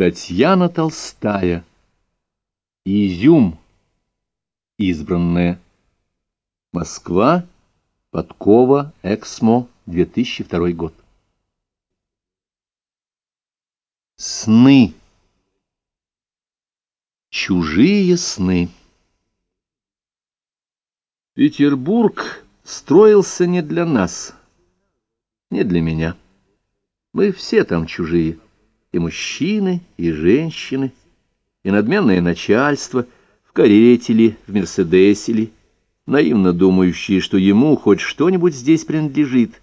Татьяна Толстая. Изюм. Избранная. Москва. Подкова. Эксмо. 2002 год. Сны. Чужие сны. Петербург строился не для нас, не для меня. Мы все там чужие и мужчины, и женщины, и надменное начальство, в карете ли, в мерседесе ли, наивно думающие, что ему хоть что-нибудь здесь принадлежит,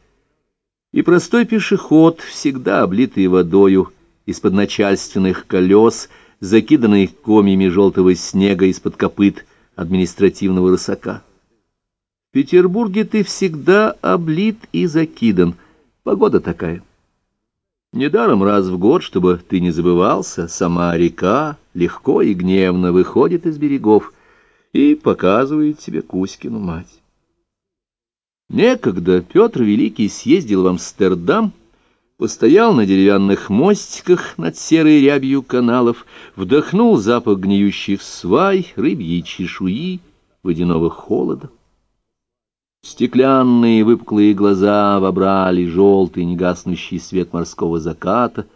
и простой пешеход, всегда облитый водою, из-под начальственных колес, закиданный комьями желтого снега из-под копыт административного рысака. В Петербурге ты всегда облит и закидан, погода такая. Недаром раз в год, чтобы ты не забывался, сама река легко и гневно выходит из берегов и показывает тебе Кузькину мать. Некогда Петр Великий съездил в Амстердам, постоял на деревянных мостиках над серой рябью каналов, вдохнул запах гниющих свай, рыбьей чешуи, водяного холода. Стеклянные выпуклые глаза вобрали желтый негаснущий свет морского заката,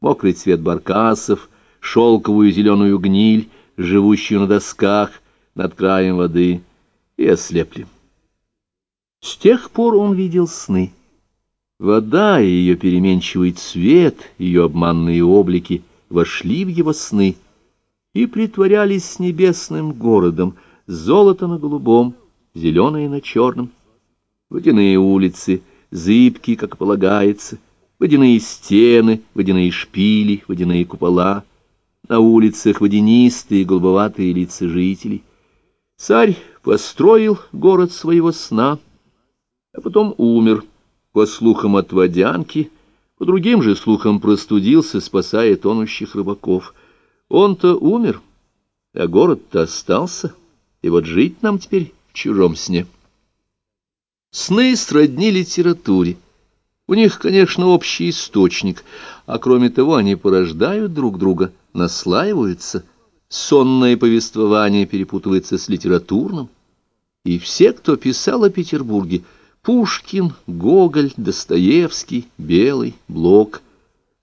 мокрый цвет баркасов, шелковую зеленую гниль, живущую на досках над краем воды, и ослепли. С тех пор он видел сны. Вода и ее переменчивый цвет, ее обманные облики вошли в его сны и притворялись небесным городом, золото на голубом, зеленое на черном. Водяные улицы, зыбкие, как полагается, водяные стены, водяные шпили, водяные купола. На улицах водянистые голубоватые лица жителей. Царь построил город своего сна, а потом умер, по слухам от водянки, по другим же слухам простудился, спасая тонущих рыбаков. Он-то умер, а город-то остался, и вот жить нам теперь в чужом сне. Сны сродни литературе. У них, конечно, общий источник, а кроме того они порождают друг друга, наслаиваются. Сонное повествование перепутывается с литературным. И все, кто писал о Петербурге, Пушкин, Гоголь, Достоевский, Белый, Блок,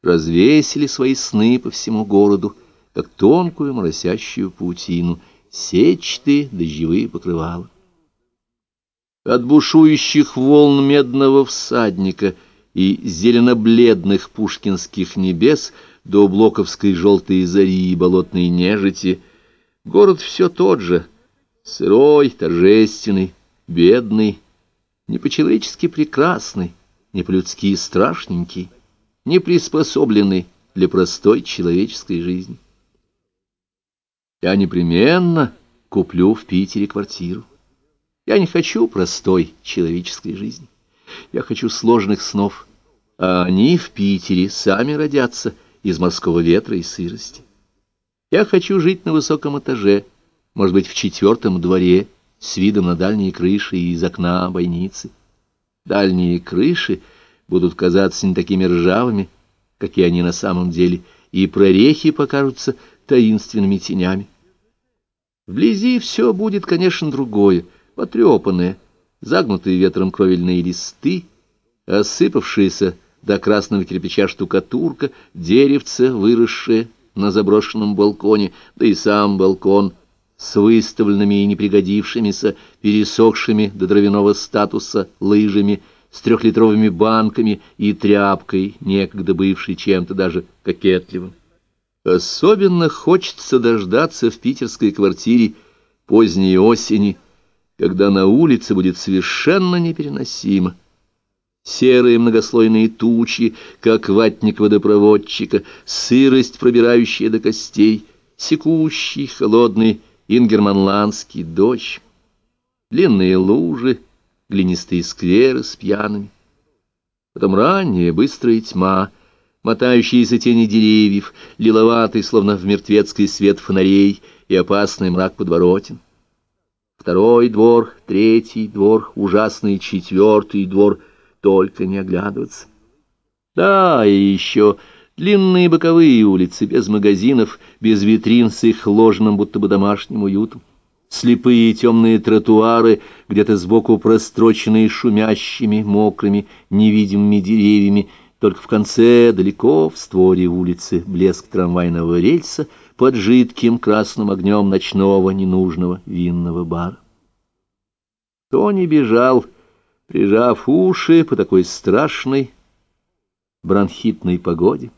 развесили свои сны по всему городу, как тонкую моросящую паутину, сетчатые дождевые покрывала. От бушующих волн медного всадника и зелено-бледных пушкинских небес до блоковской желтой зари и болотной нежити город все тот же, сырой, торжественный, бедный, не по-человечески прекрасный, не по-людски страшненький, не приспособленный для простой человеческой жизни. Я непременно куплю в Питере квартиру. Я не хочу простой человеческой жизни. Я хочу сложных снов, а они в Питере сами родятся из морского ветра и сырости. Я хочу жить на высоком этаже, может быть, в четвертом дворе, с видом на дальние крыши и из окна бойницы. Дальние крыши будут казаться не такими ржавыми, какие они на самом деле, и прорехи покажутся таинственными тенями. Вблизи все будет, конечно, другое — потрепанные, загнутые ветром кровельные листы, осыпавшиеся до красного кирпича штукатурка, деревце, выросшее на заброшенном балконе, да и сам балкон с выставленными и непригодившимися, пересохшими до дровяного статуса лыжами, с трехлитровыми банками и тряпкой, некогда бывшей чем-то даже кокетливым. Особенно хочется дождаться в питерской квартире поздней осени, когда на улице будет совершенно непереносимо. Серые многослойные тучи, как ватник водопроводчика, сырость, пробирающая до костей, секущий, холодный ингерманландский дождь, длинные лужи, глинистые скверы с пьяными. Потом ранняя быстрая тьма, мотающиеся тени деревьев, лиловатый, словно в мертвецкий свет фонарей и опасный мрак подворотен второй двор, третий двор, ужасный четвертый двор, только не оглядываться. Да, и еще Длинные боковые улицы, без магазинов, без витрин с их ложным, будто бы домашним уютом. Слепые темные тротуары, где-то сбоку простроченные шумящими, мокрыми, невидимыми деревьями, только в конце, далеко в створе улицы, блеск трамвайного рельса под жидким красным огнем ночного ненужного винного бара. Тони бежал, прижав уши по такой страшной бронхитной погоде.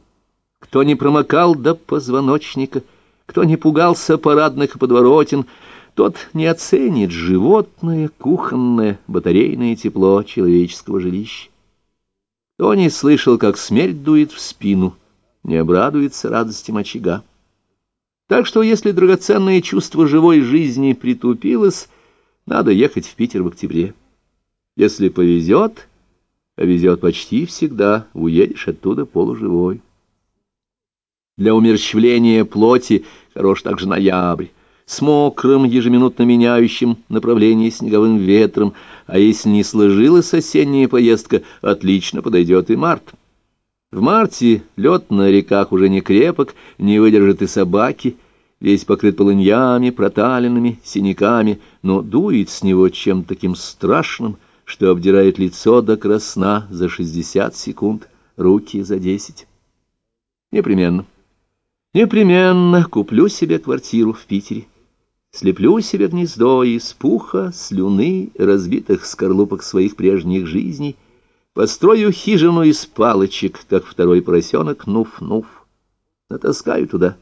Кто не промокал до позвоночника, кто не пугался парадных подворотен, тот не оценит животное, кухонное, батарейное тепло человеческого жилища. Кто не слышал, как смерть дует в спину, не обрадуется радостям очага. Так что, если драгоценное чувство живой жизни притупилось, надо ехать в Питер в октябре. Если повезет, а везет почти всегда, уедешь оттуда полуживой. Для умерщвления плоти хорош также ноябрь, с мокрым, ежеминутно меняющим направление снеговым ветром, а если не сложилась осенняя поездка, отлично подойдет и март. В марте лед на реках уже не крепок, не выдержат и собаки, весь покрыт полыньями, проталинами, синяками, но дует с него чем-то таким страшным, что обдирает лицо до красна за шестьдесят секунд, руки за десять. Непременно. Непременно куплю себе квартиру в Питере. Слеплю себе гнездо из пуха, слюны, разбитых скорлупок своих прежних жизней. Построю хижину из палочек, как второй поросенок, нуф-нуф. Натаскаю туда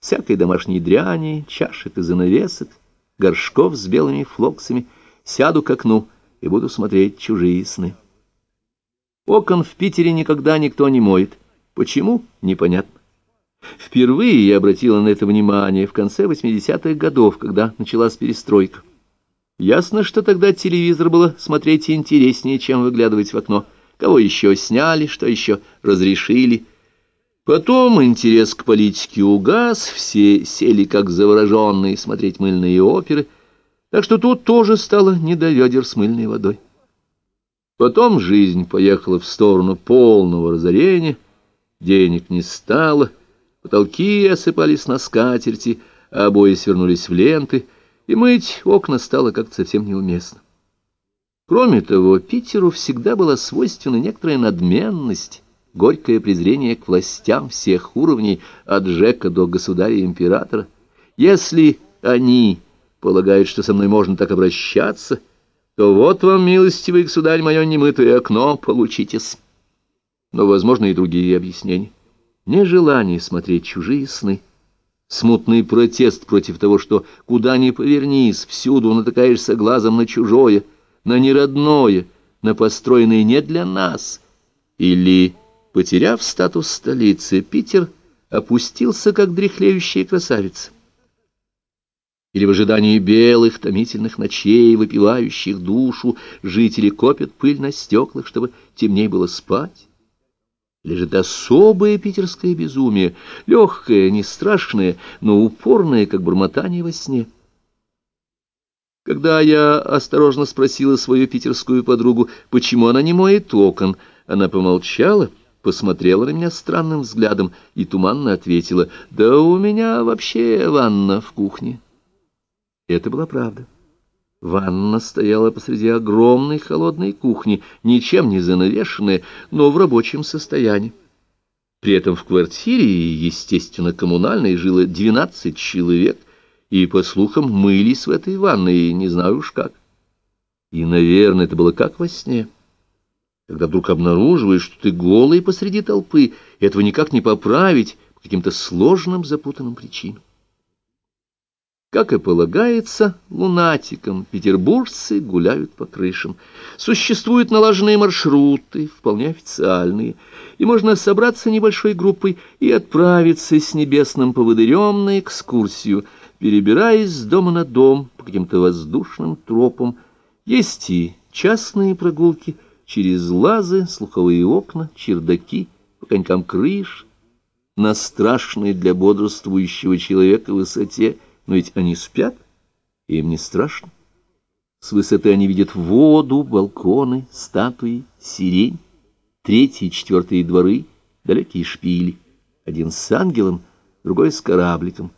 всякой домашней дряни, чашек и занавесок, горшков с белыми флоксами. Сяду к окну и буду смотреть чужие сны. Окон в Питере никогда никто не моет. Почему? Непонятно. Впервые я обратила на это внимание в конце 80-х годов, когда началась перестройка. Ясно, что тогда телевизор было смотреть интереснее, чем выглядывать в окно. Кого еще сняли, что еще разрешили. Потом интерес к политике угас, все сели как завороженные смотреть мыльные оперы, так что тут тоже стало не до ведер с мыльной водой. Потом жизнь поехала в сторону полного разорения, денег не стало — Потолки осыпались на скатерти, а обои свернулись в ленты, и мыть окна стало как-то совсем неуместно. Кроме того, Питеру всегда была свойственна некоторая надменность, горькое презрение к властям всех уровней, от Жека до государя-императора. Если они полагают, что со мной можно так обращаться, то вот вам, милостивый государь, мое немытое окно, получитесь. Но, возможно, и другие объяснения нежелание смотреть чужие сны, смутный протест против того, что куда ни повернись, всюду натыкаешься глазом на чужое, на неродное, на построенное не для нас. Или, потеряв статус столицы, Питер опустился, как дряхлеющая красавица. Или в ожидании белых томительных ночей, выпивающих душу, жители копят пыль на стеклах, чтобы темней было спать лежит особое питерское безумие, легкое, не страшное, но упорное, как бормотание во сне. Когда я осторожно спросила свою питерскую подругу, почему она не моет окон, она помолчала, посмотрела на меня странным взглядом и туманно ответила, «Да у меня вообще ванна в кухне». Это была правда. Ванна стояла посреди огромной холодной кухни, ничем не занавешенная, но в рабочем состоянии. При этом в квартире, естественно, коммунальной, жило двенадцать человек, и, по слухам, мылись в этой ванной, не знаю уж как. И, наверное, это было как во сне. Когда вдруг обнаруживаешь, что ты голый посреди толпы, этого никак не поправить по каким-то сложным запутанным причинам. Как и полагается, лунатикам петербуржцы гуляют по крышам. Существуют налаженные маршруты, вполне официальные, и можно собраться небольшой группой и отправиться с небесным поводырем на экскурсию, перебираясь с дома на дом по каким-то воздушным тропам. Есть и частные прогулки через лазы, слуховые окна, чердаки, по конькам крыш, на страшной для бодрствующего человека высоте — но ведь они спят, и им не страшно. С высоты они видят воду, балконы, статуи, сирень, третьи и четвертые дворы, далекие шпили. Один с ангелом, другой с корабликом.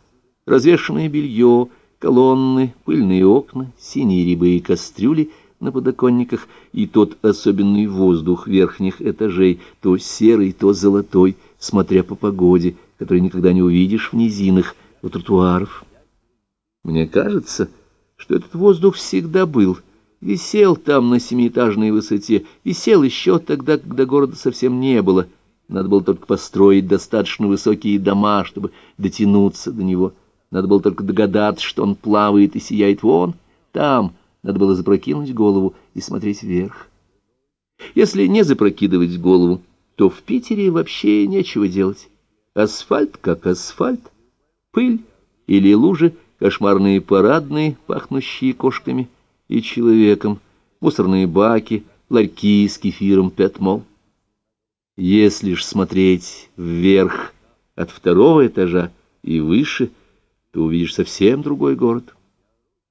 Развешанное белье, колонны, пыльные окна, синие рябые кастрюли на подоконниках и тот особенный воздух верхних этажей, то серый, то золотой, смотря по погоде, который никогда не увидишь в низинах, у тротуаров. Мне кажется, что этот воздух всегда был, висел там на семиэтажной высоте, висел еще тогда, когда города совсем не было. Надо было только построить достаточно высокие дома, чтобы дотянуться до него. Надо было только догадаться, что он плавает и сияет вон там. Надо было запрокинуть голову и смотреть вверх. Если не запрокидывать голову, то в Питере вообще нечего делать. Асфальт как асфальт, пыль или лужи, кошмарные парадные, пахнущие кошками и человеком, мусорные баки, ларьки с кефиром пятмол. Если ж смотреть вверх от второго этажа и выше, то увидишь совсем другой город.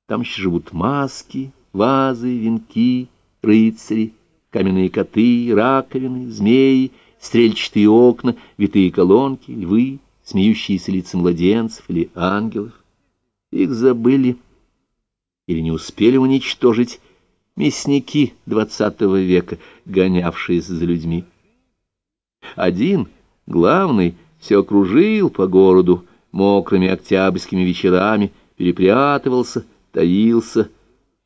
Там еще живут маски, вазы, венки, рыцари, каменные коты, раковины, змеи, стрельчатые окна, витые колонки, львы, смеющиеся лица младенцев или ангелов. Их забыли или не успели уничтожить мясники двадцатого века, гонявшиеся за людьми. Один, главный, все окружил по городу мокрыми октябрьскими вечерами, перепрятывался, таился,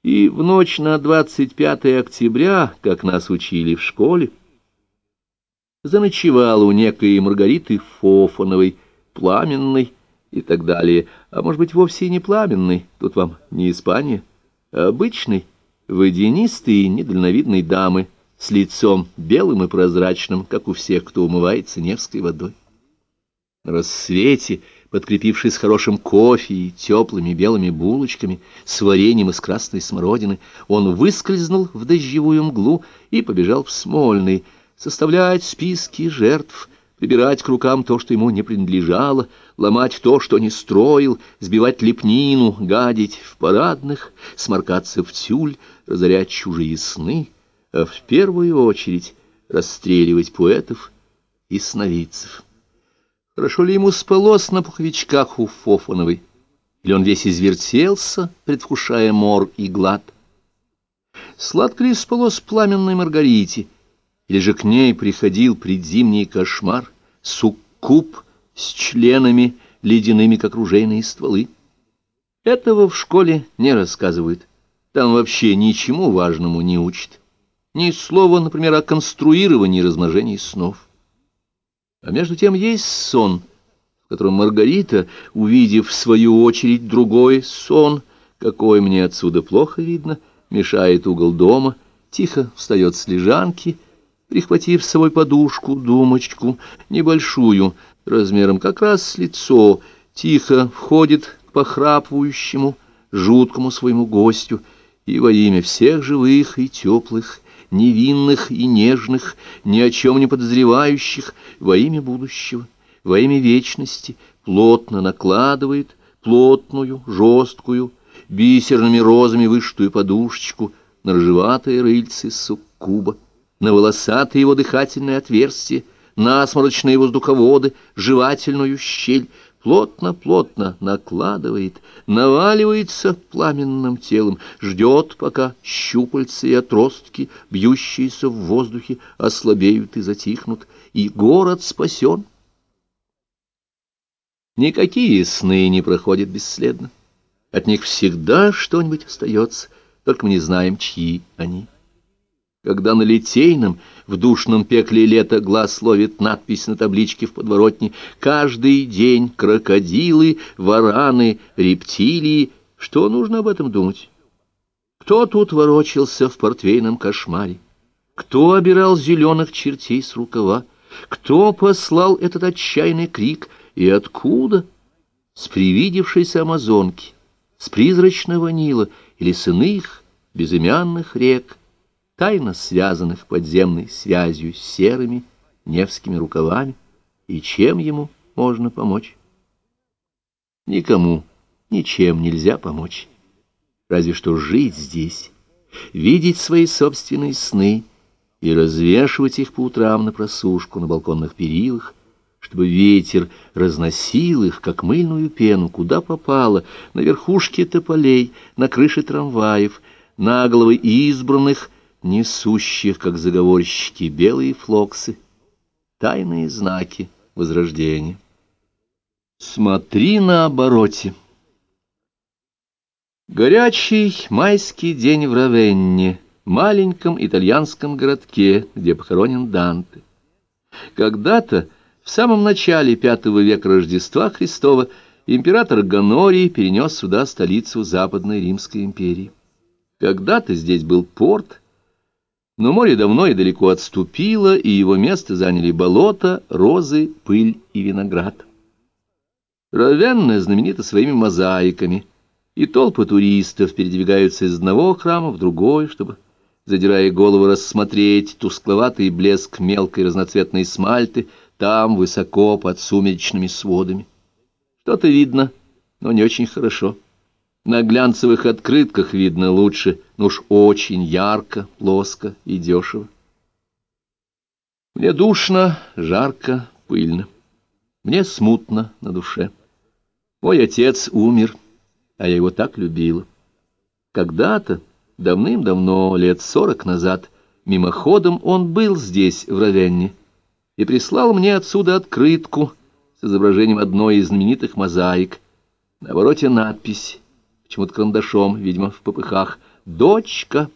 и в ночь на 25 октября, как нас учили в школе, заночевал у некой Маргариты Фофановой, пламенной и так далее, а может быть вовсе и не пламенной, тут вам не Испания, а обычной, водянистой и недальновидной дамы, с лицом белым и прозрачным, как у всех, кто умывается Невской водой. На рассвете, подкрепившись хорошим кофе и теплыми белыми булочками, с вареньем из красной смородины, он выскользнул в дождевую мглу и побежал в Смольный, составлять списки жертв, прибирать к рукам то, что ему не принадлежало, ломать то, что не строил, сбивать лепнину, гадить в парадных, сморкаться в тюль, разорять чужие сны — а в первую очередь расстреливать поэтов и сновидцев. Хорошо ли ему спалось на пуховичках у Фофановой? Или он весь извертелся, предвкушая мор и глад? Сладко ли спалось пламенной Маргарите? Или же к ней приходил предзимний кошмар, суккуб с членами, ледяными, как ружейные стволы? Этого в школе не рассказывают. Там вообще ничему важному не учат ни слова, например, о конструировании и размножении снов. А между тем есть сон, в котором Маргарита, увидев в свою очередь другой сон, какой мне отсюда плохо видно, мешает угол дома, тихо встает с лежанки, прихватив с собой подушку, думочку, небольшую, размером как раз с лицо, тихо входит к похрапывающему, жуткому своему гостю, и во имя всех живых и теплых, невинных и нежных, ни о чем не подозревающих, во имя будущего, во имя вечности, плотно накладывает плотную, жесткую, бисерными розами вышитую подушечку на рыжеватые рыльцы суккуба, на волосатые его дыхательные отверстия, на сморочные воздуховоды, жевательную щель, плотно-плотно накладывает, наваливается пламенным телом, ждет, пока щупальца и отростки, бьющиеся в воздухе, ослабеют и затихнут, и город спасен. Никакие сны не проходят бесследно. От них всегда что-нибудь остается, только мы не знаем, чьи они. Когда на Литейном в душном пекле лета глаз ловит надпись на табличке в подворотне «Каждый день крокодилы, вараны, рептилии». Что нужно об этом думать? Кто тут ворочался в портвейном кошмаре? Кто обирал зеленых чертей с рукава? Кто послал этот отчаянный крик? И откуда? С привидевшейся амазонки, с призрачного Нила или с иных безымянных рек? Тайно связанных подземной связью с серыми невскими рукавами, и чем ему можно помочь? Никому ничем нельзя помочь, разве что жить здесь, видеть свои собственные сны и развешивать их по утрам на просушку на балконных перилах, чтобы ветер разносил их, как мыльную пену, куда попало, на верхушки тополей, на крыши трамваев, на головы избранных, несущих, как заговорщики, белые флоксы, тайные знаки возрождения. Смотри на обороте. Горячий майский день в Равенне, маленьком итальянском городке, где похоронен Данте. Когда-то, в самом начале V века Рождества Христова, император Гонорий перенес сюда столицу Западной Римской империи. Когда-то здесь был порт, но море давно и далеко отступило, и его место заняли болота, розы, пыль и виноград. Равенна знаменита своими мозаиками, и толпы туристов передвигаются из одного храма в другой, чтобы, задирая голову, рассмотреть тускловатый блеск мелкой разноцветной смальты там, высоко, под сумеречными сводами. Что-то видно, но не очень хорошо. На глянцевых открытках видно лучше, но уж очень ярко, плоско и дешево. Мне душно, жарко, пыльно. Мне смутно на душе. Мой отец умер, а я его так любила. Когда-то, давным-давно, лет сорок назад, мимоходом он был здесь, в Равенне, и прислал мне отсюда открытку с изображением одной из знаменитых мозаик. На вороте надпись почему-то карандашом, видимо, в попыхах. «Дочка,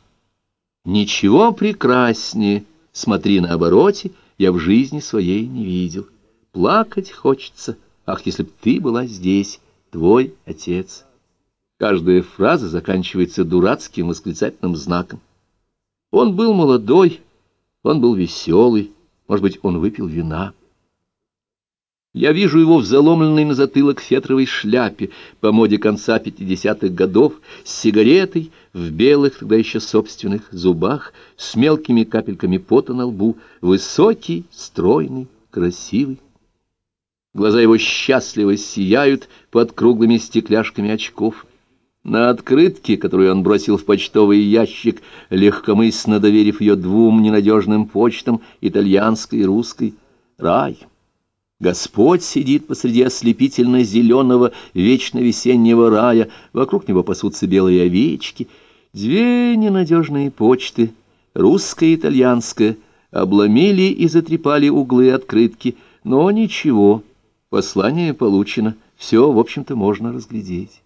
ничего прекраснее, смотри на обороте, я в жизни своей не видел. Плакать хочется, ах, если б ты была здесь, твой отец». Каждая фраза заканчивается дурацким восклицательным знаком. Он был молодой, он был веселый, может быть, он выпил вина. Я вижу его в заломленной на затылок фетровой шляпе по моде конца пятидесятых годов, с сигаретой, в белых, тогда еще собственных, зубах, с мелкими капельками пота на лбу, высокий, стройный, красивый. Глаза его счастливо сияют под круглыми стекляшками очков. На открытке, которую он бросил в почтовый ящик, легкомысленно доверив ее двум ненадежным почтам, итальянской и русской, рай — Господь сидит посреди ослепительно-зеленого, вечно весеннего рая, вокруг него пасутся белые овечки. Две ненадежные почты, русская и итальянская, обломили и затрепали углы открытки, но ничего, послание получено, все, в общем-то, можно разглядеть.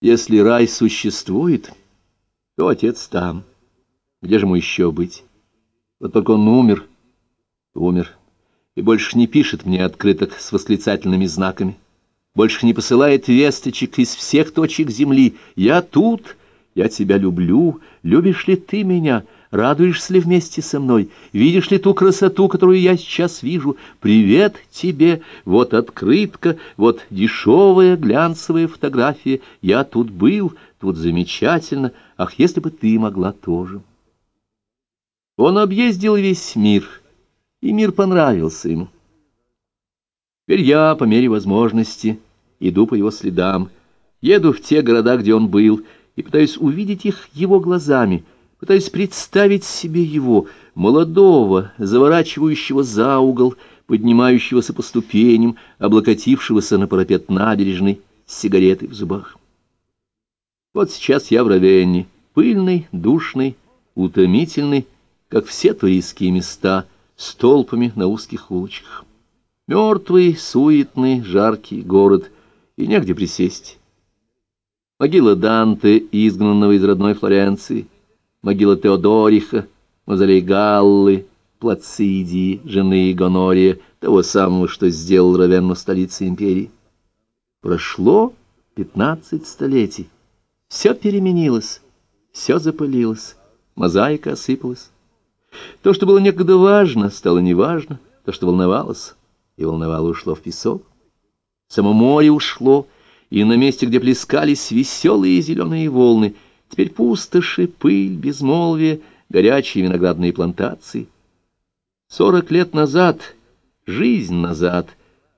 Если рай существует, то отец там. Где же ему еще быть? Вот только он умер, умер и больше не пишет мне открыток с восклицательными знаками, больше не посылает весточек из всех точек земли. Я тут, я тебя люблю, любишь ли ты меня, радуешься ли вместе со мной, видишь ли ту красоту, которую я сейчас вижу. Привет тебе, вот открытка, вот дешевая глянцевая фотография. Я тут был, тут замечательно, ах, если бы ты могла тоже. Он объездил весь мир — и мир понравился ему. Теперь я, по мере возможности, иду по его следам, еду в те города, где он был, и пытаюсь увидеть их его глазами, пытаюсь представить себе его, молодого, заворачивающего за угол, поднимающегося по ступеням, облокотившегося на парапет набережной с сигаретой в зубах. Вот сейчас я в Равенне, пыльный, душный, утомительный, как все туристские места — с толпами на узких улочках. Мертвый, суетный, жаркий город, и негде присесть. Могила Данте, изгнанного из родной Флоренции, могила Теодориха, мавзолей Галлы, Плацидии, жены Гонория, того самого, что сделал Равенну столицей империи. Прошло пятнадцать столетий. Все переменилось, все запылилось, мозаика осыпалась. То, что было некогда важно, стало неважно, то, что волновалось, и волновало, ушло в песок. Само море ушло, и на месте, где плескались веселые зеленые волны, теперь пустоши, пыль, безмолвие, горячие виноградные плантации. Сорок лет назад, жизнь назад,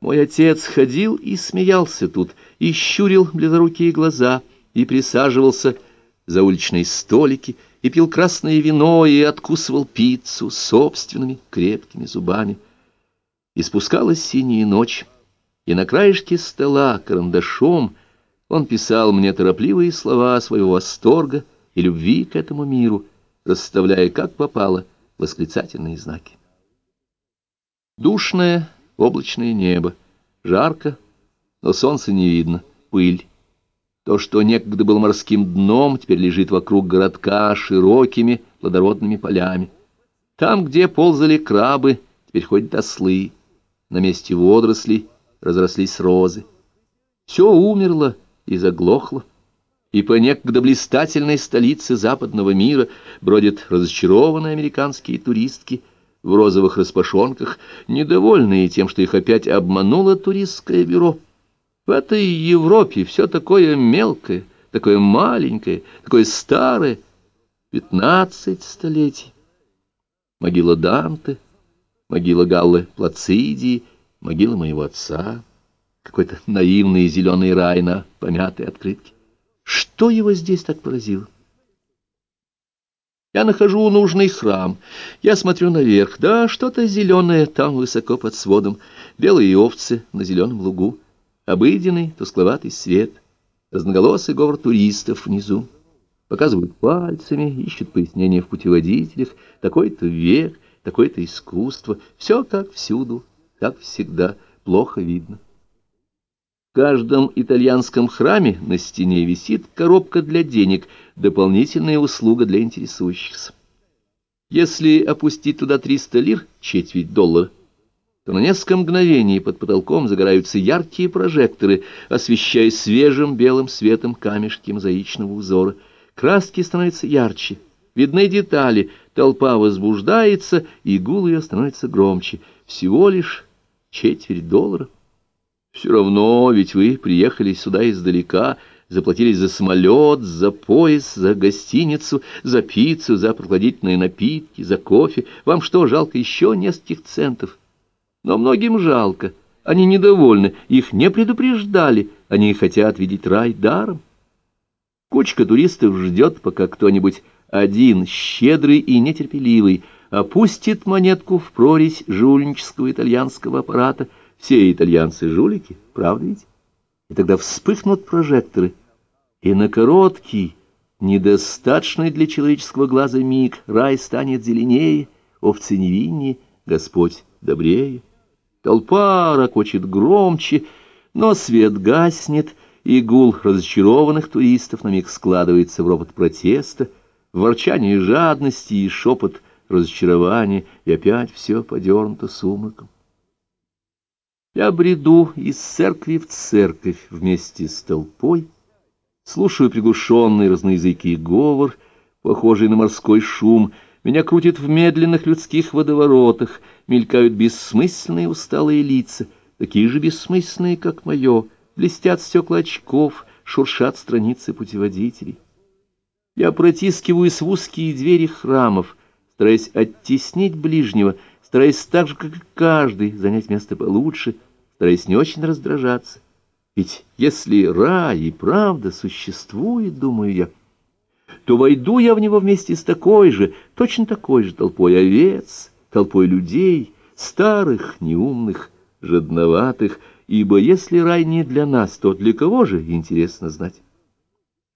мой отец ходил и смеялся тут, и щурил близорукие глаза, и присаживался за уличные столики, и пил красное вино, и откусывал пиццу собственными крепкими зубами. И спускалась синяя ночь, и на краешке стола карандашом он писал мне торопливые слова своего восторга и любви к этому миру, расставляя как попало восклицательные знаки. Душное облачное небо, жарко, но солнца не видно, пыль. То, что некогда было морским дном, теперь лежит вокруг городка широкими плодородными полями. Там, где ползали крабы, теперь ходят ослы. На месте водорослей разрослись розы. Все умерло и заглохло. И по некогда блистательной столице западного мира бродят разочарованные американские туристки в розовых распашонках, недовольные тем, что их опять обмануло туристское бюро. В этой Европе все такое мелкое, такое маленькое, такое старое. Пятнадцать столетий. Могила Данте, могила Галлы Плацидии, могила моего отца. Какой-то наивный зеленый рай на помятой открытке. Что его здесь так поразило? Я нахожу нужный храм. Я смотрю наверх. Да, что-то зеленое там высоко под сводом. Белые овцы на зеленом лугу обыденный тускловатый свет, разноголосый говор туристов внизу. Показывают пальцами, ищут пояснения в путеводителях, такой-то век, такое-то искусство. Все как всюду, как всегда, плохо видно. В каждом итальянском храме на стене висит коробка для денег, дополнительная услуга для интересующихся. Если опустить туда 300 лир, четверть доллара, то на несколько мгновений под потолком загораются яркие прожекторы, освещая свежим белым светом камешки мозаичного узора. Краски становятся ярче, видны детали, толпа возбуждается, и гул ее становится громче. Всего лишь четверть доллара. Все равно, ведь вы приехали сюда издалека, заплатили за самолет, за поезд, за гостиницу, за пиццу, за прохладительные напитки, за кофе. Вам что, жалко еще нескольких центов? Но многим жалко, они недовольны, их не предупреждали, они хотят видеть рай даром. Кучка туристов ждет, пока кто-нибудь один, щедрый и нетерпеливый, опустит монетку в прорезь жульнического итальянского аппарата. Все итальянцы жулики, правда ведь? И тогда вспыхнут прожекторы, и на короткий, недостаточный для человеческого глаза миг рай станет зеленее, овцы невиннее, Господь добрее. Толпа ракочет громче, но свет гаснет, и гул разочарованных туристов на миг складывается в робот протеста, в ворчание жадности и шепот разочарования, и опять все подернуто сумраком. Я бреду из церкви в церковь вместе с толпой, слушаю приглушенный разноязыкий говор, похожий на морской шум, меня крутит в медленных людских водоворотах, мелькают бессмысленные усталые лица, такие же бессмысленные, как мое, блестят стекла очков, шуршат страницы путеводителей. Я протискиваюсь в узкие двери храмов, стараясь оттеснить ближнего, стараясь так же, как и каждый, занять место получше, стараясь не очень раздражаться. Ведь если рай и правда существует, думаю я, — то войду я в него вместе с такой же, точно такой же толпой овец, толпой людей, старых, неумных, жадноватых, ибо если рай не для нас, то для кого же, интересно знать?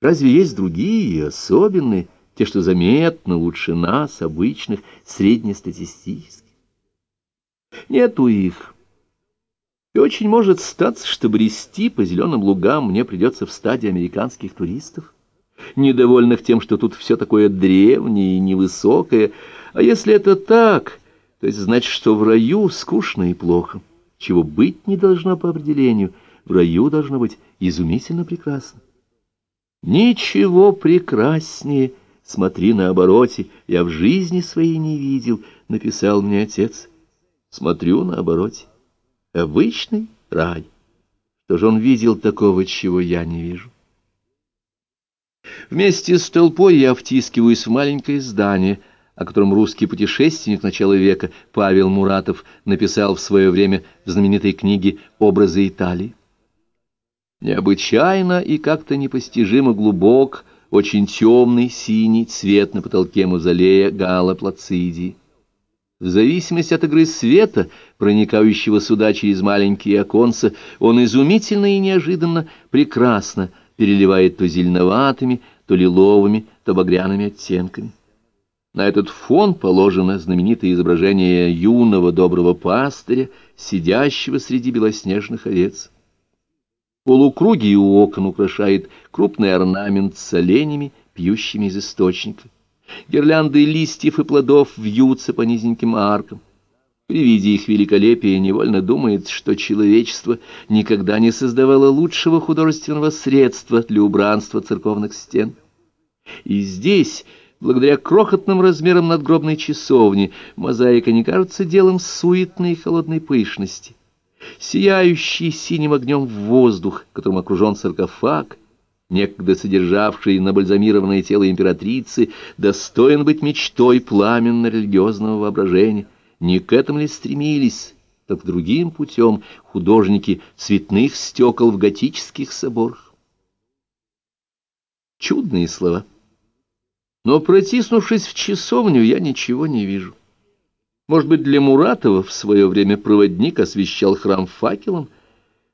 Разве есть другие, особенные, те, что заметно лучше нас, обычных, среднестатистических? Нету их. И очень может статься, что брести по зеленым лугам мне придется в стадии американских туристов недовольных тем, что тут все такое древнее и невысокое. А если это так, то это значит, что в раю скучно и плохо, чего быть не должно по определению. В раю должно быть изумительно прекрасно. Ничего прекраснее, смотри на обороте, я в жизни своей не видел, написал мне отец. Смотрю на обороте. Обычный рай. Что же он видел такого, чего я не вижу? Вместе с толпой я втискиваюсь в маленькое здание, о котором русский путешественник начала века Павел Муратов написал в свое время в знаменитой книге «Образы Италии». Необычайно и как-то непостижимо глубок, очень темный синий цвет на потолке мавзолея Гала Плацидии. В зависимости от игры света, проникающего сюда через маленькие оконца, он изумительно и неожиданно прекрасно переливает то зеленоватыми, то лиловыми, то багряными оттенками. На этот фон положено знаменитое изображение юного доброго пастыря, сидящего среди белоснежных овец. Полукруги у окон украшает крупный орнамент с оленями, пьющими из источника. Гирлянды листьев и плодов вьются по низеньким аркам. При виде их великолепия невольно думает, что человечество никогда не создавало лучшего художественного средства для убранства церковных стен. И здесь, благодаря крохотным размерам надгробной часовни, мозаика не кажется делом суетной и холодной пышности. Сияющий синим огнем воздух, которым окружен саркофаг — некогда содержавший набальзамированное тело императрицы, достоин быть мечтой пламенно-религиозного воображения. Не к этому ли стремились, так другим путем художники цветных стекол в готических соборах? Чудные слова. Но, протиснувшись в часовню, я ничего не вижу. Может быть, для Муратова в свое время проводник освещал храм факелом,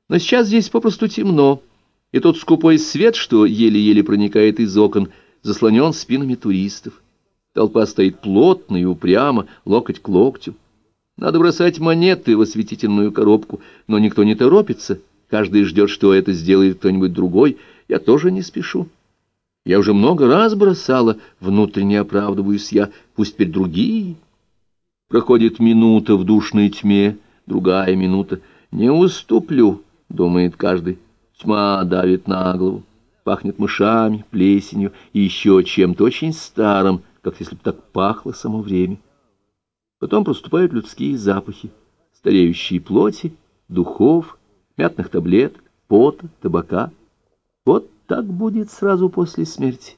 но сейчас здесь попросту темно, и тот скупой свет, что еле-еле проникает из окон, заслонен спинами туристов. Толпа стоит плотно и упрямо, локоть к локтю. Надо бросать монеты в осветительную коробку, но никто не торопится. Каждый ждет, что это сделает кто-нибудь другой. Я тоже не спешу. Я уже много раз бросала, внутренне оправдываюсь я, пусть теперь другие. Проходит минута в душной тьме, другая минута. Не уступлю, думает каждый. Тьма давит на голову, пахнет мышами, плесенью и еще чем-то очень старым, как если бы так пахло само время. Потом проступают людские запахи, стареющие плоти, духов, мятных таблеток, пота, табака. Вот так будет сразу после смерти.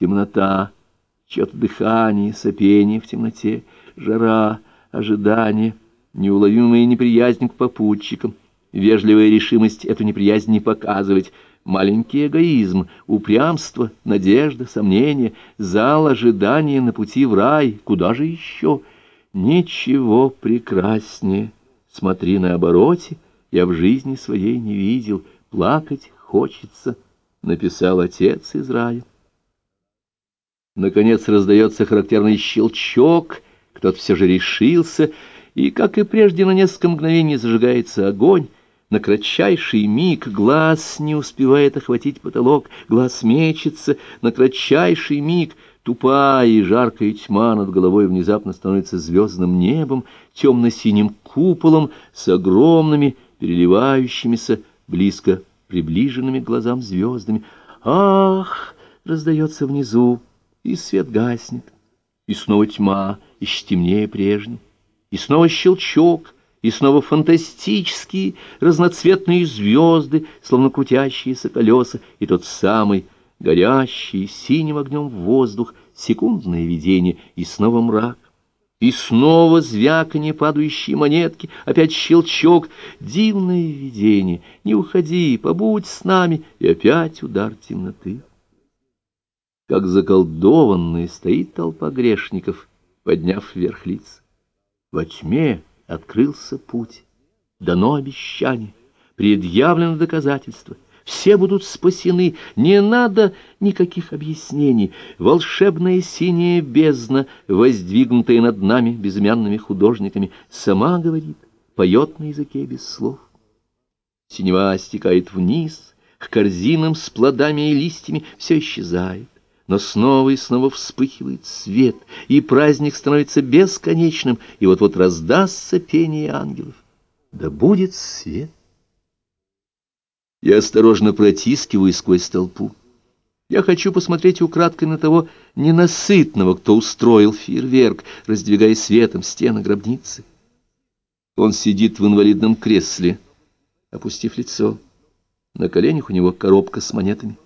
Темнота, чье-то дыхание, сопение в темноте, жара, ожидание, неуловимая неприязнь к попутчикам, вежливая решимость эту неприязнь не показывать, маленький эгоизм, упрямство, надежда, сомнение, зал ожидания на пути в рай, куда же еще? Ничего прекраснее. Смотри на обороте, я в жизни своей не видел, плакать хочется, написал отец из рая. Наконец раздается характерный щелчок, кто-то все же решился, и, как и прежде, на несколько мгновений зажигается огонь, на кратчайший миг глаз не успевает охватить потолок, глаз мечется, на кратчайший миг тупая и жаркая тьма над головой внезапно становится звездным небом, темно-синим куполом с огромными, переливающимися, близко приближенными к глазам звездами. «Ах!» — раздается внизу, и свет гаснет, и снова тьма, еще темнее прежней, и снова щелчок — и снова фантастические разноцветные звезды, словно крутящиеся колеса, и тот самый горящий синим огнем воздух, секундное видение, и снова мрак. И снова звяканье падающей монетки, опять щелчок, дивное видение. Не уходи, побудь с нами, и опять удар темноты. Как заколдованная стоит толпа грешников, подняв вверх лиц. Во тьме открылся путь, дано обещание, предъявлено доказательство. Все будут спасены, не надо никаких объяснений. Волшебная синяя бездна, воздвигнутая над нами безымянными художниками, сама говорит, поет на языке без слов. Синева стекает вниз, к корзинам с плодами и листьями все исчезает но снова и снова вспыхивает свет, и праздник становится бесконечным, и вот-вот раздастся пение ангелов. Да будет свет! Я осторожно протискиваю сквозь толпу. Я хочу посмотреть украдкой на того ненасытного, кто устроил фейерверк, раздвигая светом стены гробницы. Он сидит в инвалидном кресле, опустив лицо. На коленях у него коробка с монетами.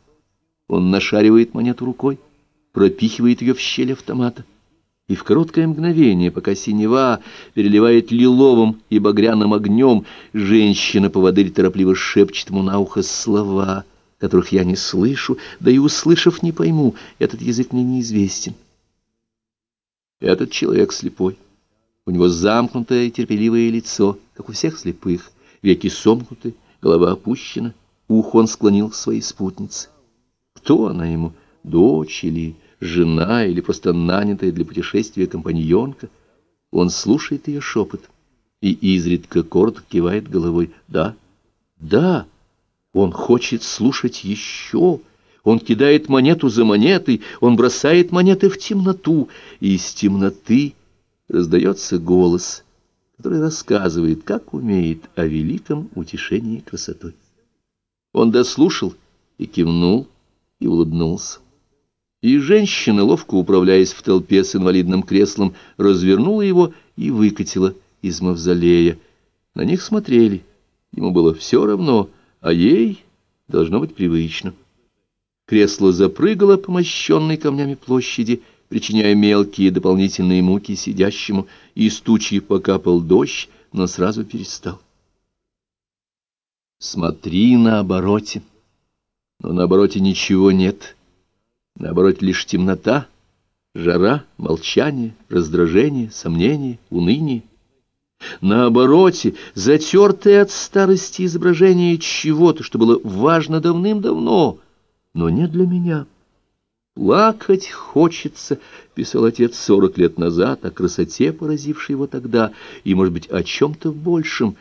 Он нашаривает монету рукой, пропихивает ее в щель автомата. И в короткое мгновение, пока синева переливает лиловым и багряным огнем, женщина-поводырь торопливо шепчет ему на ухо слова, которых я не слышу, да и, услышав, не пойму, этот язык мне неизвестен. Этот человек слепой. У него замкнутое терпеливое лицо, как у всех слепых, веки сомкнуты, голова опущена, ухо он склонил к своей спутнице. Кто она ему, дочь или жена, или просто нанятая для путешествия компаньонка? Он слушает ее шепот и изредка коротко кивает головой. Да, да, он хочет слушать еще. Он кидает монету за монетой, он бросает монеты в темноту, и из темноты раздается голос, который рассказывает, как умеет о великом утешении красотой. Он дослушал и кивнул, и улыбнулся. И женщина, ловко управляясь в толпе с инвалидным креслом, развернула его и выкатила из мавзолея. На них смотрели. Ему было все равно, а ей должно быть привычно. Кресло запрыгало по мощенной камнями площади, причиняя мелкие дополнительные муки сидящему, и из тучи покапал дождь, но сразу перестал. Смотри на обороте. Но на обороте ничего нет. На обороте лишь темнота, жара, молчание, раздражение, сомнение, уныние. На обороте затертое от старости изображение чего-то, что было важно давным-давно, но не для меня. «Плакать хочется», — писал отец сорок лет назад, о красоте, поразившей его тогда, и, может быть, о чем-то большем.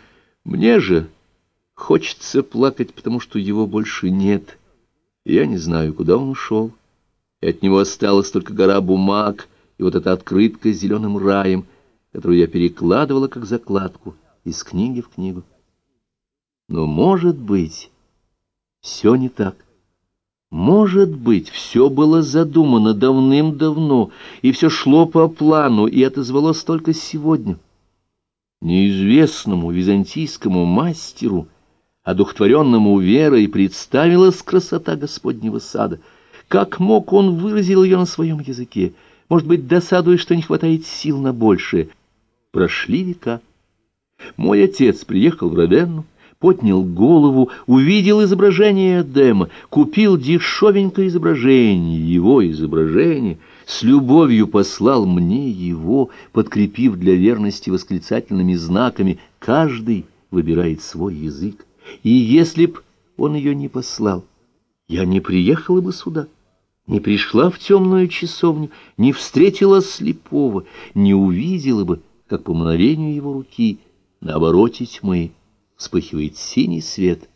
Мне же хочется плакать, потому что его больше нет. Я не знаю, куда он ушел, и от него осталась только гора бумаг, и вот эта открытка с зеленым раем, которую я перекладывала как закладку из книги в книгу. Но, может быть, все не так. Может быть, все было задумано давным-давно, и все шло по плану, и отозвалось только сегодня. Неизвестному византийскому мастеру, одухотворенному верой, представилась красота Господнего сада. Как мог он выразил ее на своем языке? Может быть, досадуя, что не хватает сил на большее. Прошли века. Мой отец приехал в Равенну, поднял голову, увидел изображение Эдема, купил дешевенькое изображение, его изображение, с любовью послал мне его, подкрепив для верности восклицательными знаками, каждый выбирает свой язык. И если б он ее не послал, я не приехала бы сюда, не пришла в темную часовню, не встретила слепого, не увидела бы, как по мгновению его руки на обороте тьмы вспыхивает синий свет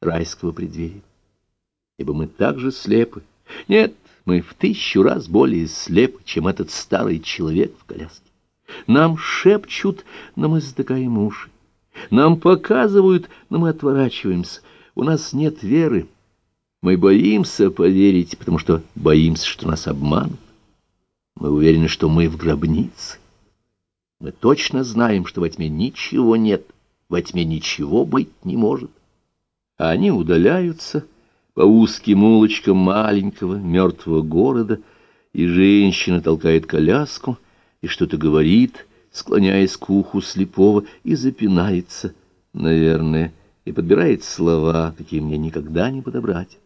райского преддверия. Ибо мы так же слепы. Нет, мы в тысячу раз более слепы, чем этот старый человек в коляске. Нам шепчут, но мы затыкаем уши. Нам показывают, но мы отворачиваемся. У нас нет веры. Мы боимся поверить, потому что боимся, что нас обманут. Мы уверены, что мы в гробнице. Мы точно знаем, что во тьме ничего нет — во тьме ничего быть не может. А они удаляются по узким улочкам маленького мертвого города, и женщина толкает коляску и что-то говорит, склоняясь к уху слепого, и запинается, наверное, и подбирает слова, какие мне никогда не подобрать.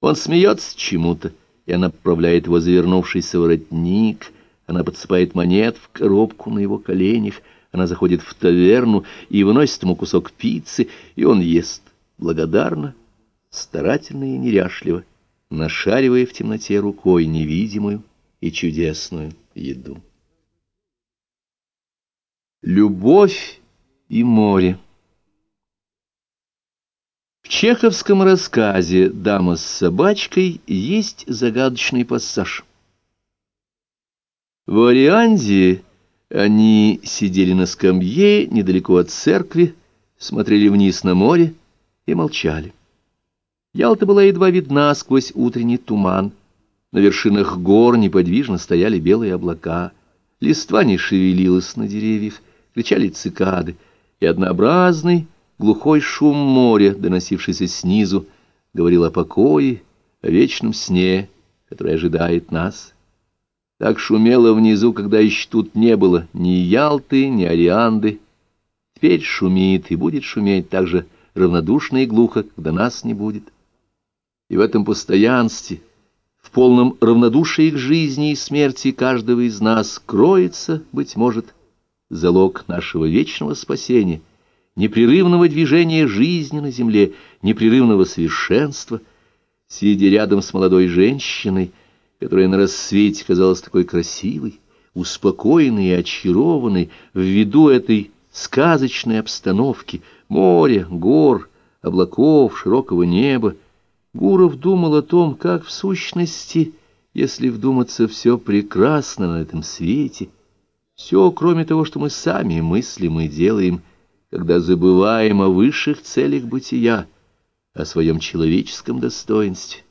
Он смеется чему-то, и она поправляет его завернувшийся воротник, она подсыпает монет в коробку на его коленях — она заходит в таверну и выносит ему кусок пиццы, и он ест благодарно, старательно и неряшливо, нашаривая в темноте рукой невидимую и чудесную еду. Любовь и море В чеховском рассказе «Дама с собачкой» есть загадочный пассаж. В Орианде они сидели на скамье недалеко от церкви, смотрели вниз на море и молчали. Ялта была едва видна сквозь утренний туман. На вершинах гор неподвижно стояли белые облака. Листва не шевелилась на деревьях, кричали цикады, и однообразный глухой шум моря, доносившийся снизу, говорил о покое, о вечном сне, который ожидает нас. Так шумело внизу, когда еще тут не было ни Ялты, ни Арианды. Теперь шумит и будет шуметь так же равнодушно и глухо, когда нас не будет. И в этом постоянстве, в полном равнодушии к жизни и смерти каждого из нас кроется, быть может, залог нашего вечного спасения, непрерывного движения жизни на земле, непрерывного совершенства, сидя рядом с молодой женщиной, которая на рассвете казалась такой красивой, успокоенной и очарованной в виду этой сказочной обстановки моря, гор, облаков, широкого неба, Гуров думал о том, как в сущности, если вдуматься, все прекрасно на этом свете, все, кроме того, что мы сами мыслим и делаем, когда забываем о высших целях бытия, о своем человеческом достоинстве.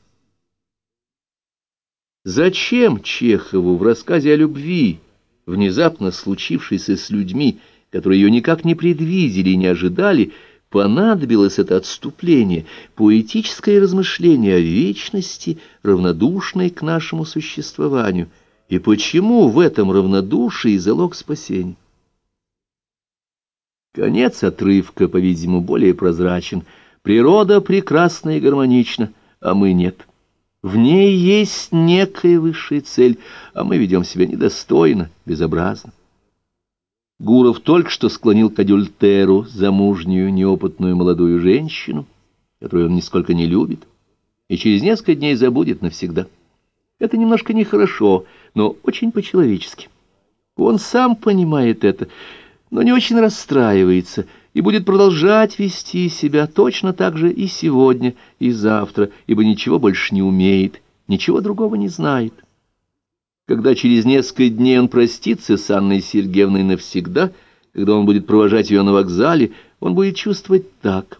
Зачем Чехову в рассказе о любви, внезапно случившейся с людьми, которые ее никак не предвидели и не ожидали, понадобилось это отступление, поэтическое размышление о вечности, равнодушной к нашему существованию, и почему в этом равнодушии залог спасения? Конец отрывка, по-видимому, более прозрачен. Природа прекрасна и гармонична, а мы нет. В ней есть некая высшая цель, а мы ведем себя недостойно, безобразно. Гуров только что склонил к адюльтеру замужнюю, неопытную молодую женщину, которую он нисколько не любит, и через несколько дней забудет навсегда. Это немножко нехорошо, но очень по-человечески. Он сам понимает это, но не очень расстраивается и будет продолжать вести себя точно так же и сегодня, и завтра, ибо ничего больше не умеет, ничего другого не знает. Когда через несколько дней он простится с Анной Сергеевной навсегда, когда он будет провожать ее на вокзале, он будет чувствовать так.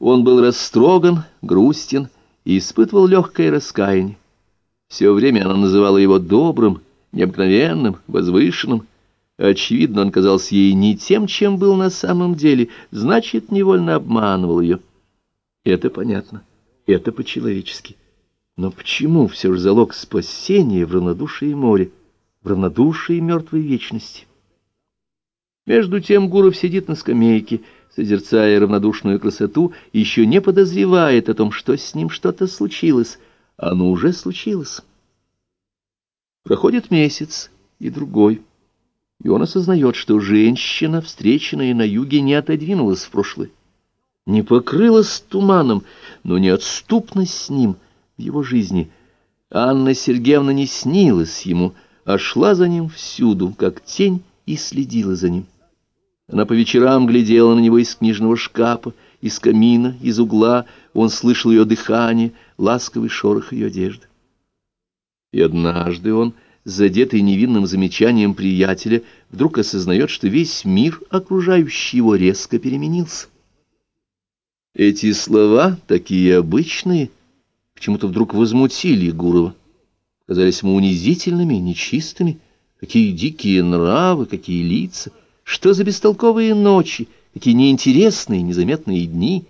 Он был растроган, грустен и испытывал легкое раскаяние. Все время она называла его добрым, необыкновенным, возвышенным. Очевидно, он казался ей не тем, чем был на самом деле, значит, невольно обманывал ее. Это понятно, это по-человечески. Но почему все же залог спасения в равнодушии моря, в равнодушии мертвой вечности? Между тем Гуров сидит на скамейке, созерцая равнодушную красоту, еще не подозревает о том, что с ним что-то случилось. Оно уже случилось. Проходит месяц и другой, и он осознает, что женщина, встреченная на юге, не отодвинулась в прошлое, не покрылась туманом, но неотступно с ним — в его жизни. Анна Сергеевна не снилась ему, а шла за ним всюду, как тень, и следила за ним. Она по вечерам глядела на него из книжного шкафа, из камина, из угла, он слышал ее дыхание, ласковый шорох ее одежды. И однажды он, задетый невинным замечанием приятеля, вдруг осознает, что весь мир, окружающий его, резко переменился. Эти слова, такие обычные, — почему-то вдруг возмутили Гурова. Казались ему унизительными, нечистыми. Какие дикие нравы, какие лица, что за бестолковые ночи, какие неинтересные, незаметные дни.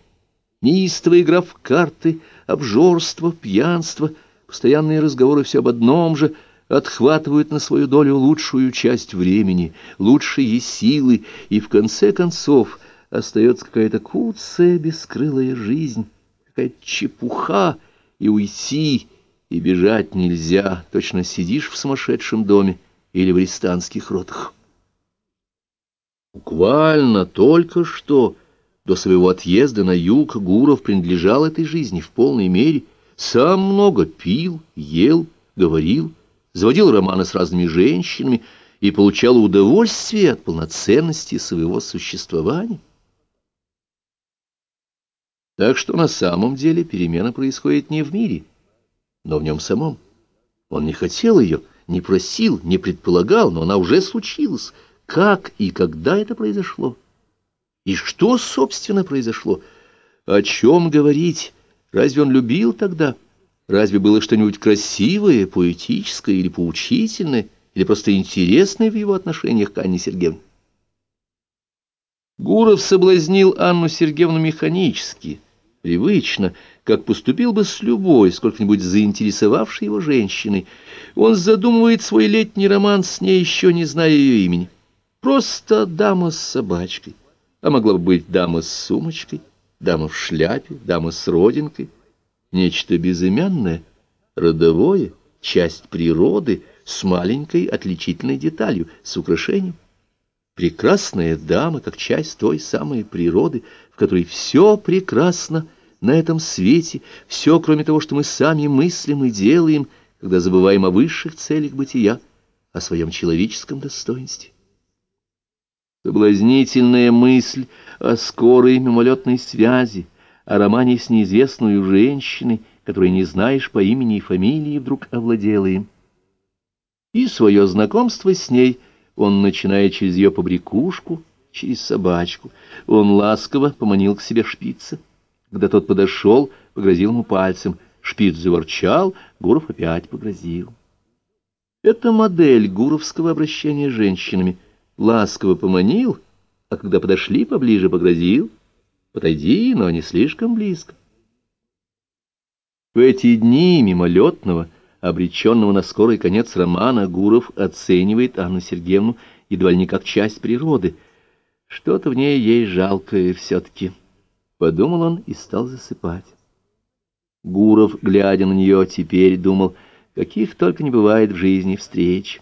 Неистовая игра в карты, обжорство, пьянство, постоянные разговоры все об одном же — отхватывают на свою долю лучшую часть времени, лучшие силы, и в конце концов остается какая-то куцая, бескрылая жизнь, какая-то чепуха, и уйти, и бежать нельзя, точно сидишь в сумасшедшем доме или в арестантских ротах. Буквально только что, до своего отъезда на юг, Гуров принадлежал этой жизни в полной мере, сам много пил, ел, говорил, заводил романы с разными женщинами и получал удовольствие от полноценности своего существования. Так что на самом деле перемена происходит не в мире, но в нем самом. Он не хотел ее, не просил, не предполагал, но она уже случилась. Как и когда это произошло? И что, собственно, произошло? О чем говорить? Разве он любил тогда? Разве было что-нибудь красивое, поэтическое или поучительное, или просто интересное в его отношениях к Анне Сергеевне? Гуров соблазнил Анну Сергеевну механически, привычно, как поступил бы с любой, сколько-нибудь заинтересовавшей его женщиной. Он задумывает свой летний роман с ней, еще не зная ее имени. Просто дама с собачкой, а могла бы быть дама с сумочкой, дама в шляпе, дама с родинкой. Нечто безымянное, родовое, часть природы, с маленькой отличительной деталью, с украшением. Прекрасная дама, как часть той самой природы, в которой все прекрасно на этом свете, все, кроме того, что мы сами мыслим и делаем, когда забываем о высших целях бытия, о своем человеческом достоинстве. Соблазнительная мысль о скорой мимолетной связи, о романе с неизвестной женщиной, которой не знаешь по имени и фамилии, вдруг овладела им. И свое знакомство с ней он начинает через ее побрякушку, через собачку. Он ласково поманил к себе шпица. Когда тот подошел, погрозил ему пальцем. Шпиц заворчал, Гуров опять погрозил. Это модель гуровского обращения с женщинами. Ласково поманил, а когда подошли поближе, погрозил. Подойди, но не слишком близко. В эти дни мимолетного, обреченного на скорый конец романа, Гуров оценивает Анну Сергеевну едва ли не как часть природы. Что-то в ней ей жалкое все-таки. Подумал он и стал засыпать. Гуров, глядя на нее, теперь думал, каких только не бывает в жизни встреч.